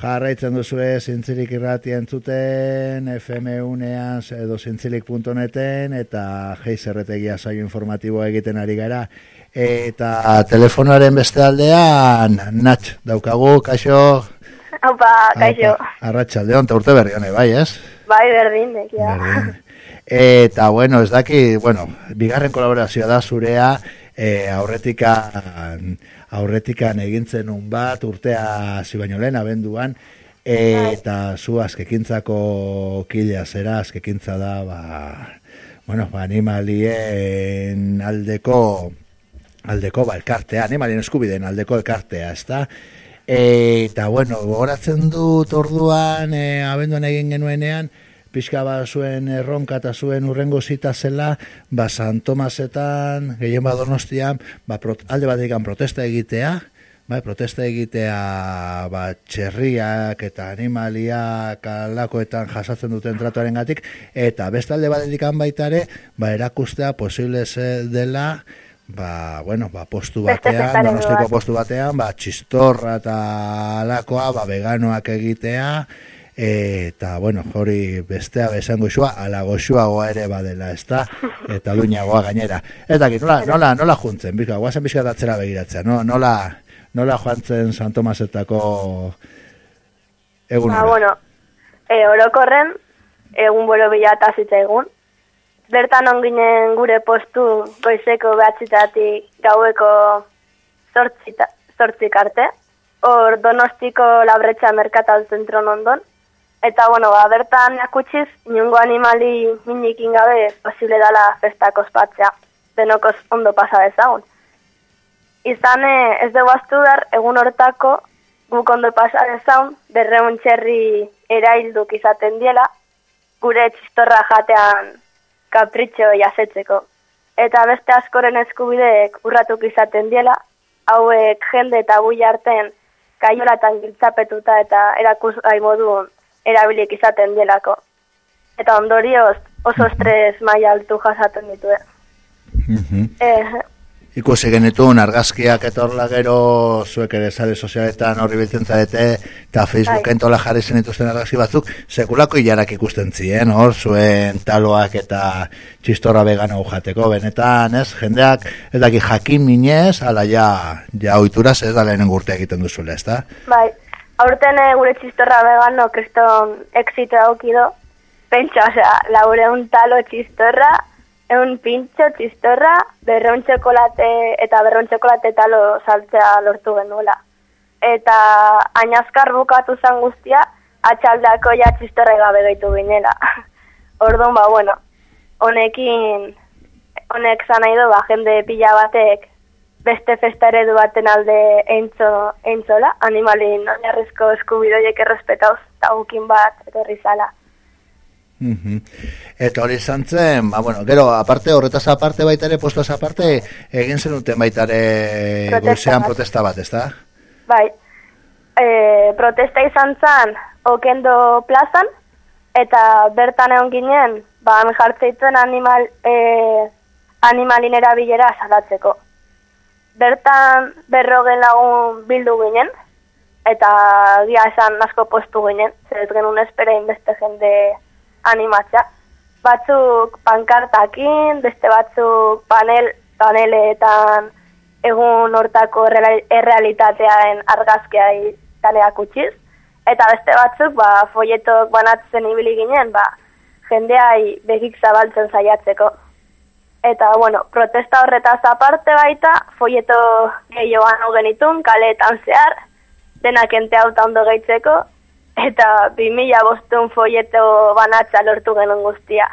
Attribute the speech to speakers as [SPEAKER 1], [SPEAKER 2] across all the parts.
[SPEAKER 1] Jarraitzen duzue zintzilik irratia entzuten, FM unean edo zintzilik.neten eta geizerretegia saio informatiboa egiten ari gara. Eta telefonoaren beste aldean, Natx, daukagu, kaixo?
[SPEAKER 2] Haupa, kaixo.
[SPEAKER 1] Arratxalde, onta urte berri hone, bai, ez?
[SPEAKER 2] Bai, berdin, dekia.
[SPEAKER 1] Berdin. Eta, bueno, ez daki, bueno, bigarren kolaborazioa da zurea, e, aurretikan aurretikan egintzen un bat urtea hasi baino lehen abenduan eta zu askekintzako kila zera askekintza da ba, bueno, ba, animalien aldeko aldeko ba, elkartea, animalien eskubideen aldeko elkartea, ezta? eta bueno, gogoratzen dut orduan e, abenduan egin genuenean pixka ba zuen erronka eta zuen urrengo zita zela, ba San Tomasetan, gehien ba donostian, ba alde bat egan protesta egitea, ba, protesta egitea ba, txerriak eta animaliak alakoetan jasatzen duten tratuaren gatik, eta beste alde bat edikan baitare, ba erakustea posible dela, ba, bueno, ba, postu batean, donostiko postu batean, ba, txistorra eta alakoa, ba, veganoak egitea, eta bueno, hori bestea besango xua, ala goxuagoa ere badela, ezta? Eta duinagoa gainera. Eta nola, nola, nola juntzen, bizka, guazen bizka datzera begiratzea, no? nola, nola joantzen San Tomasetako egun
[SPEAKER 2] Ba, bueno, e, orokorren, egun bolo bilata egun. Bertan onginen gure postu goizeko behatzitatik gaueko zortzik arte. Hor donostiko labretxa merkatal zentron ondon. Eta, bueno, ba, bertan akutsiz, inungo animali minikin gabe posible dala festako ospatzea, denokos ondo pasa dezagun. Izan ez dugu astu dar, egun hortako guk ondo pasa dezagun, berreun txerri erailduk izaten diela, gure txistorra jatean kapritxo jasetzeko. Eta beste askoren eskubideek urratuk izaten diela, hauek jende eta bui arten kaiolatan giltzapetuta eta erakus moduen erabilik izaten delako. Eta ondorioz oso estres maila altu jasaten ditu.
[SPEAKER 1] Mm eh, Ikusi genituen argazkiak etorla gero zuek ere sare sozialetan horri biltzen zaete eta Facebooken bai. tola jarri zen ituzten argazki batzuk sekulako hilarak ikusten zien, hor, zuen taloak eta txistorra vegano jateko, benetan, ez, jendeak, ez daki jakin minez, ala ja, ja oituraz ez da lehenen gurte egiten duzule, ez da?
[SPEAKER 2] Bai, aurten eh, gure txistorra vegano kriston exito daukido, pentsa, osea, laure un talo txistorra, un pintxo txistorra, berreun txokolate eta berreun txokolate talo saltzea lortu genuela. Eta ainazkar bukatu zan guztia, atxaldako ja txistorra gabe gaitu binela. Orduan, ba, bueno, honekin, honek zan nahi ba, jende pila batek beste festare du baten alde entzo, entzola, animalin oinarrizko eskubidoiek errespetauz, eta gukin bat, etorri zala.
[SPEAKER 1] Mm Eta hori izan zen, ba, bueno, gero, aparte, horretaz aparte baita ere, postuaz aparte, egin zen duten baita ere goizean protesta bat, ez da?
[SPEAKER 2] Bai, e, protesta izan zen, okendo plazan, eta bertan egon ginen, ba, jartzeituen animal, e, animalin erabilera salatzeko bertan berrogen lagun bildu ginen, eta dia esan asko postu ginen, zer ez genuen esperein beste jende animatzea. Batzuk pankartakin, beste batzuk panel, paneletan egun hortako errealitatearen argazkea taneak utxiz, eta beste batzuk ba, foietok banatzen ibili ginen, ba, jendeai begik zabaltzen zaiatzeko. Eta, bueno, protesta horretaz aparte baita, foieto gehioan genitun, kaleetan zehar, denak ente hau ondo gehitzeko, eta bi mila bostun foieto banatza lortu genuen guztia.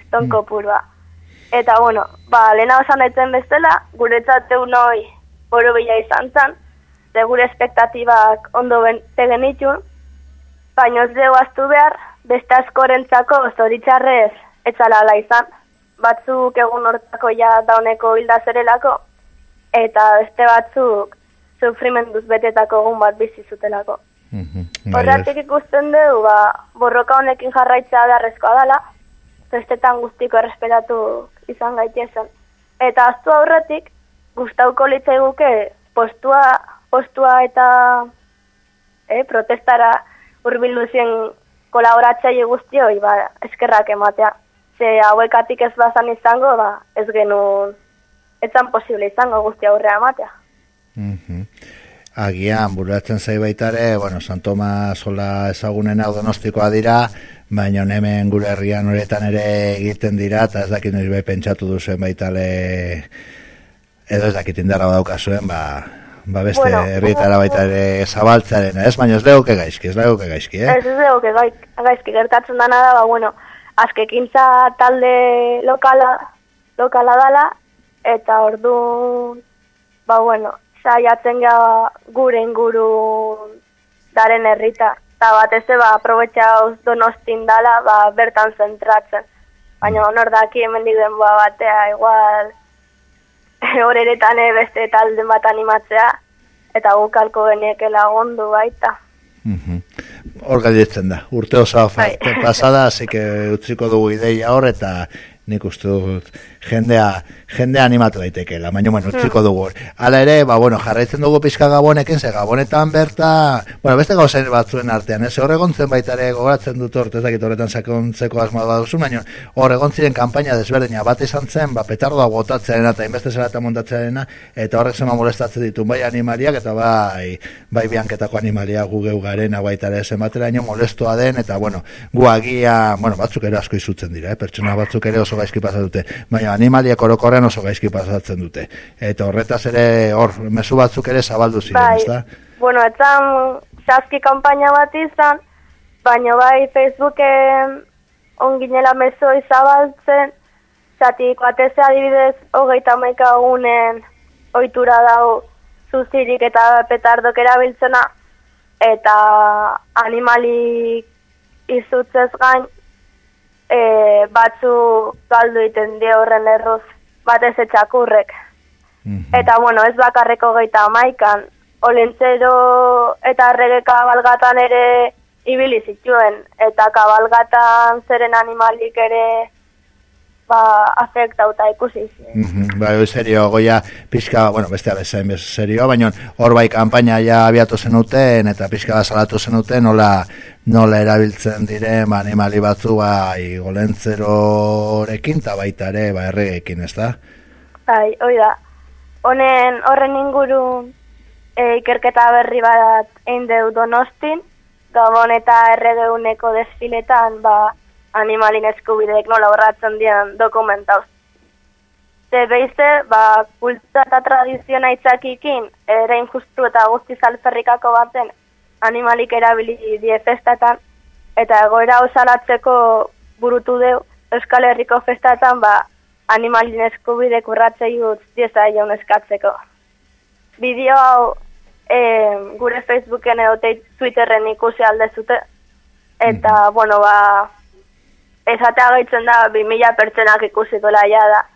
[SPEAKER 2] Eston mm. kopurua. Eta, bueno, ba, lehena osan daitzen bestela, guretzat egun hoi oro bila izan zan, de gure espektatibak ondo bente genitun, baina ez dugu behar, beste askorentzako zoritxarrez etzala izan batzuk egun hortako ja dauneko hilda zerelako, eta beste batzuk sufrimenduz betetako egun bat bizi zutelako. Mhm, Horretik ikusten dugu, ba, borroka honekin jarraitza darrezkoa dela, festetan guztiko errespetatu izan gaitiezen. Eta aztu aurretik, gustauko litzai guke postua, postua eta eh, protestara urbildu zien kolaboratzaile guztioi, ba, eskerrak ematea. Ze hauekatik ez bazan izango, ba, ez genuen, etzan posible izango guzti aurrea ematea.
[SPEAKER 1] Mhm. Agian, buratzen zai baitare, bueno, San Tomas sola ezagunen hau donostikoa dira, baina hemen gure herrian horretan ere egiten dira, eta ez dakit nire bai pentsatu duzen baitale, edo ez dakit indarra daukazuen, ba, ba beste
[SPEAKER 2] Bueno,
[SPEAKER 1] herrietara baita ere zabaltzaren, ez? Baina ez leuke gaizki, ez leuke gaizki, eh?
[SPEAKER 2] Ez ez gaik, gaizki gertatzen dana da, ba, bueno, azkekintza talde lokala, lokala dala, eta ordu, ba, bueno, saiatzen ga gure inguru daren herrita. Eta bat ez ba, aprobetxauz donostin dala, ba, bertan zentratzen. Baina honor daki hemen digen ba, batea, igual, horeretan beste talde bat animatzea, eta gukalko genieke lagundu baita.
[SPEAKER 1] Mhm. Hor galdetzen da, urte oso
[SPEAKER 2] Bai.
[SPEAKER 1] pasada, así que utziko dugu ideia hor, eta nik uste dut jendea, jendea animatu daitekeela, baina bueno, utziko dugu. Hala ere, ba, bueno, jarraitzen dugu pixka gabonekin, ze gabonetan berta, bueno, beste gauzen batzuen artean, ez hor egon zen baita ere gogoratzen dut hor, ez dakit horretan sakontzeko asmoa baduzu, baina hor egon ziren kanpaina desberdina bat izan zen, ba, petardoa botatzearena eta inbeste zera eta montatzearena, eta horrek zema molestatzen ditu bai animaliak eta bai, bai bianketako animalia gu geu garen baita ere zenbateraino molestoa den, eta bueno, gu agia, bueno, batzuk ere asko izutzen dira, eh? pertsona batzuk ere oso gaizki pasa dute, baina animaliak orokorrean oso gaizki pasatzen dute. Eta horretaz ere, hor, mezu batzuk ere zabaldu ziren,
[SPEAKER 2] Bai,
[SPEAKER 1] ezta?
[SPEAKER 2] bueno, etzan saski kanpaina bat izan, baina bai Facebooken onginela mezoi zabaltzen, zatik bateze adibidez hogeita maika egunen ohitura dago zuzirik eta petardok erabiltzena, eta animalik izutzez gain, e, batzu galdu iten die horren erruz, batez etxakurrek.
[SPEAKER 1] Mhm.
[SPEAKER 2] Eta, bueno, ez bakarreko geita amaikan, olentzero eta errege kabalgatan ere ibili zituen, eta kabalgatan zeren animalik ere ba, afektauta ikusi ziren.
[SPEAKER 1] Mhm, Bai, hoi serio, goia pixka, bueno, bestea bezain bez serio, baina hor bai kanpaina ja abiatu zenuten, eta pixka bat salatu zenuten, nola, nola erabiltzen diren, ba, animali batzu, bai, golentzerorekin, eta baita ere, ba, erregekin, ez da?
[SPEAKER 2] Bai, hoi da. Honen horren inguru e, ikerketa berri bat egin deu donostin, Gabon eta erregeuneko desfiletan ba, animalin eskubideek nola horratzen dian dokumentauz. Ze beizte, ba, kultura eta tradizioa itzakikin, ere injustu eta guzti alferrikako baten animalik erabili die festatan, eta egoera osalatzeko burutu deu, Euskal Herriko festatan, ba, animalin eskubidek urratzei utz dieza jaun eskatzeko. Bideo hau e, gure Facebooken edo te- Twitterren ikusi alde zute, eta, bueno, ba, esatea gaitzen da, 2000 pertsenak ikusi dola da.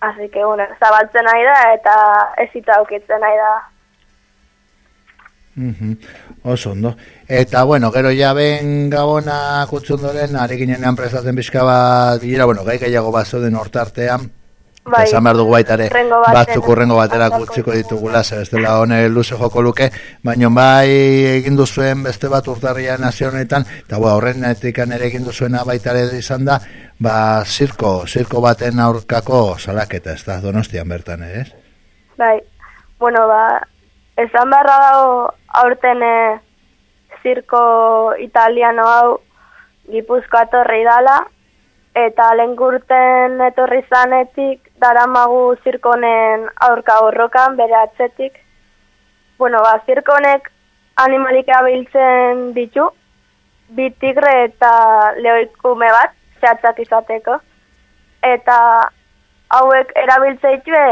[SPEAKER 2] Así que, bueno, zabaltzen nahi da, eta ezita aukitzen nahi da.
[SPEAKER 1] Mhm, Oso ondo. Eta, bueno, gero ja ben gabona kutzundoren, arekinenean prestatzen pixka bat, bilera, bueno, gai gehiago bat zoden hortartean,
[SPEAKER 2] Bai,
[SPEAKER 1] esan behar dugu baita ere,
[SPEAKER 2] hurrengo baten
[SPEAKER 1] batzuk urrengo batera
[SPEAKER 2] ditugu.
[SPEAKER 1] ditugula, ze bestela hone luze joko luke, baina bai egin duzuen beste bat urtarria nazionetan, eta bueno, horren etikan ere egin duzuena baita ere izan da, ba, zirko, zirko baten aurkako salaketa, ez da, donostian bertan, ez?
[SPEAKER 2] Bai, bueno, ba, esan beharra dago aurten eh, zirko italiano hau Gipuzkoa etorri dala, eta lengurten etorri zanetik daramagu zirkonen aurka horrokan bere atzetik. Bueno, ba, zirkonek animalik abiltzen ditu, bi tigre eta leoikume bat, zehatzak izateko. Eta hauek erabiltze ditue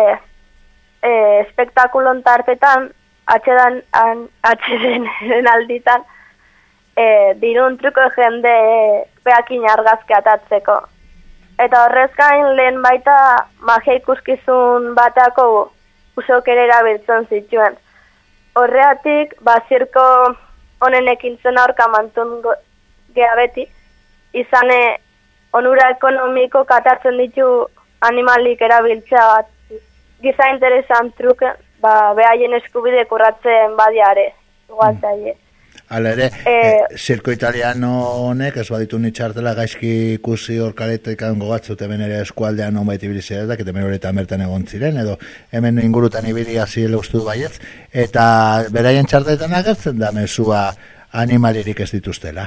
[SPEAKER 2] e, espektakulon tartetan, atxedan, an, atxeden alditan, e, dirun truko jende behakin argazki atatzeko. Eta horrez gain lehen baita magia ikuskizun batako usok ere erabiltzen zituen. Horreatik, bazirko honen ekintzen aurka mantun gea beti, izane onura ekonomiko katatzen ditu animalik erabiltzea bat. Giza interesan truke, ba, behaien eskubide kurratzen badiare, igualtzaile.
[SPEAKER 1] Hala ere,
[SPEAKER 2] Eh,
[SPEAKER 1] e, zirko italiano honek, ez baditu nitxartela gaizki ikusi hor karetekan gogatzut hemen ere eskualdean non baiti bilizia da, eta hemen horretan bertan egon ziren, edo hemen ingurutan ibili hasi ustu baietz, eta beraien txartetan agertzen da mezua animalirik ez dituztela.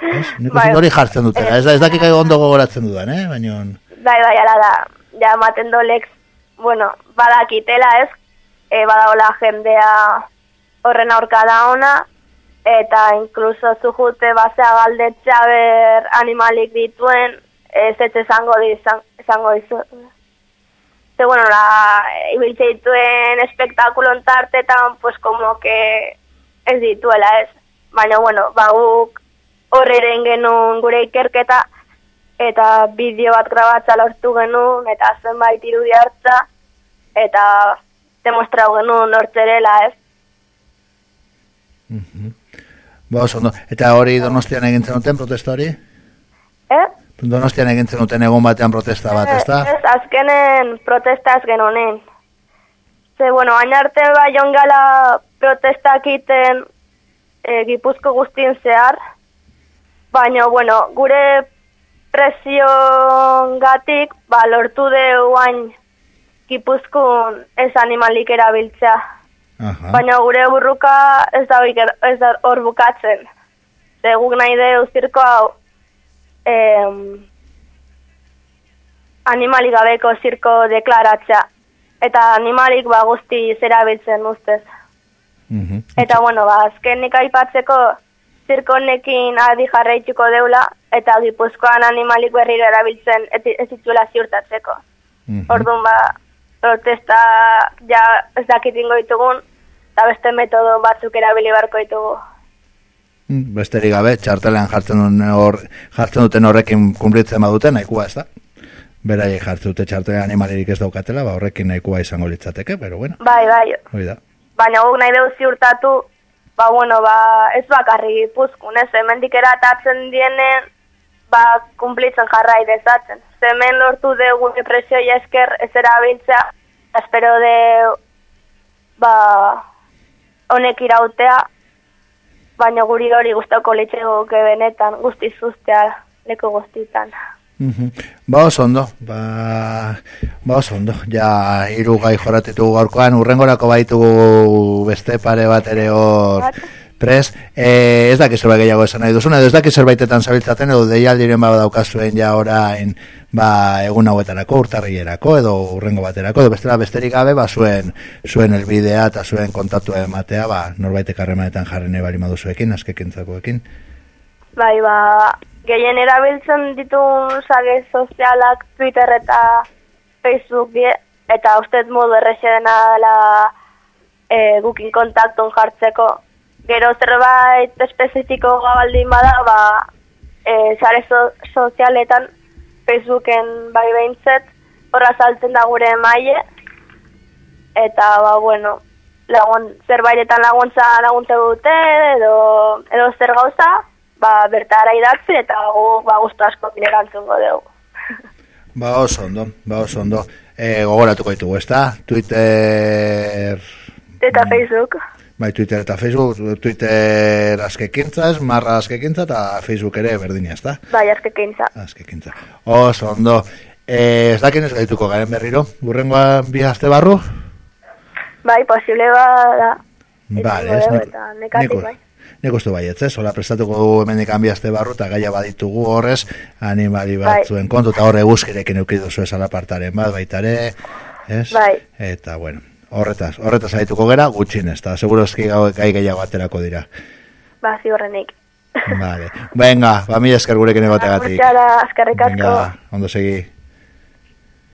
[SPEAKER 1] Ez? Nik
[SPEAKER 2] Bai.
[SPEAKER 1] hori jartzen dutela, ez, da, ez dakik ondo gogoratzen dudan, eh? baina...
[SPEAKER 2] Bai, bai, ala da, ja, ematen dolek, bueno, badakitela ez, e, badaola jendea horren aurka da ona, eta inkluso zujute basea galdetzea ber animalik dituen, ez ez esango izan- esango dizu. Ze, bueno, la, ibiltze dituen espektakulon tartetan, pues como que ez dituela ez. Baina, bueno, ba, guk horreren genuen gure ikerketa, eta bideo bat grabatza lortu genuen, eta zenbait irudi hartza, eta demostrau genuen nortzerela, ez?
[SPEAKER 1] Mhm. Ba, ondo. Eta hori donostian egintzen duten protesta hori?
[SPEAKER 2] Eh?
[SPEAKER 1] Donostian egintzen duten egun batean protesta bat, ez da?
[SPEAKER 2] Ez, azkenen protesta ez genunen. Ze, bueno, hain arte bai joan gala protestak iten e, gipuzko guztien zehar, baina, bueno, gure presion gatik, ba, lortu deu hain gipuzkun ez animalik erabiltzea.
[SPEAKER 1] Aha.
[SPEAKER 2] Baina gure burruka ez da, iker- ez da hor bukatzen. Ze guk nahi deu zirko hau em, animalik gabeko zirko deklaratzea. Eta animalik ba guzti zerabiltzen ustez.
[SPEAKER 1] Mhm.
[SPEAKER 2] Eta bueno, ba, azkenik aipatzeko zirko honekin adi jarraituko deula, eta gipuzkoan animalik berriro erabiltzen ez dituela ziurtatzeko.
[SPEAKER 1] Mhm.
[SPEAKER 2] Orduan ba, protesta ja ez dakitingo ditugun, eta beste metodo batzuk erabili barko ditugu.
[SPEAKER 1] Mm, Besterik gabe, txartelean jartzen duten, hor, jartzen duten horrekin kumplitzen badute, nahikoa ez da? Beraiek jartzen dute txartelean animalirik ez daukatela, ba horrekin nahikoa izango litzateke, pero bueno,
[SPEAKER 2] Bai, bai,
[SPEAKER 1] hori da.
[SPEAKER 2] baina guk nahi dugu ziurtatu, ba, bueno, ba, ez bakarri gipuzkun, ez, hemendik eratatzen dienen, ba, kumplitzen jarrai dezatzen. Ze hemen lortu dugu depresioia esker ez erabiltzea, eta espero de, ba, honek irautea, baina guri hori guztoko litxego benetan, guztiz ustea leku guztitan.
[SPEAKER 1] Mhm. Ba oso ondo, ba, ba oso ondo, ja hiru gai joratitu gaurkoan, urrengorako baitugu beste pare bat ere hor pres, e, ez dakit zerbait gehiago esan nahi duzun, edo ez dakit zerbaitetan zabiltzaten, edo deialdiren ba daukazuen ja orain, ba, egun hauetarako, urtarrilerako, edo urrengo baterako, edo bestela besterik gabe, ba, zuen, zuen elbidea eta zuen kontatu ematea, ba, norbaitek harremanetan jarri nahi bali maduzuekin, askekintzakoekin.
[SPEAKER 2] Bai, ba, gehien erabiltzen ditun sare sozialak Twitter eta Facebook die, eta ustez modu errexedena dela e, gukin kontaktun jartzeko. Gero zerbait espezifiko gabaldin bada, ba, e, sare so, sozialetan Facebooken bai behintzet, horra saltzen da gure maile, eta, ba, bueno, lagun, zerbaitetan laguntza laguntza dute, edo, edo zer gauza, ba, bertara idatzi, eta gu, ba, guztu asko erantzungo dugu.
[SPEAKER 1] Ba oso ondo, ba oso ondo. E, gogoratuko ditugu, ezta? Twitter...
[SPEAKER 2] Eta Facebook.
[SPEAKER 1] Bai, Twitter eta Facebook, Twitter askekintza ez, marra askekintza eta Facebook ere berdina, ezta?
[SPEAKER 2] Bai, azkekintza.
[SPEAKER 1] Askekintza. Oso ondo. E, ez dakin ez gaituko garen berriro, burrengoa bi aste barru?
[SPEAKER 2] Bai, posible bada.
[SPEAKER 1] Vale,
[SPEAKER 2] Izango
[SPEAKER 1] ez, nik,
[SPEAKER 2] nekatik,
[SPEAKER 1] nik,
[SPEAKER 2] bai.
[SPEAKER 1] nik uste baietz, ez? Hola, prestatuko dugu hemendik bi aste barru eta gaia baditugu horrez, animali
[SPEAKER 2] Bai.
[SPEAKER 1] batzuen kontu, eta horre guzkirekin eukiduzu ez alapartaren bat, baitare, ez?
[SPEAKER 2] Bai.
[SPEAKER 1] Eta, bueno, horretaz, horretaz aituko gera, gutxin, ez da, seguro eski gau gai gehiago aterako dira.
[SPEAKER 2] Ba, ziurrenik.
[SPEAKER 1] Vale. Venga, ba, mi esker gurekin egotegatik.
[SPEAKER 2] Mutxara, azkarrik asko.
[SPEAKER 1] Venga, ondo segi.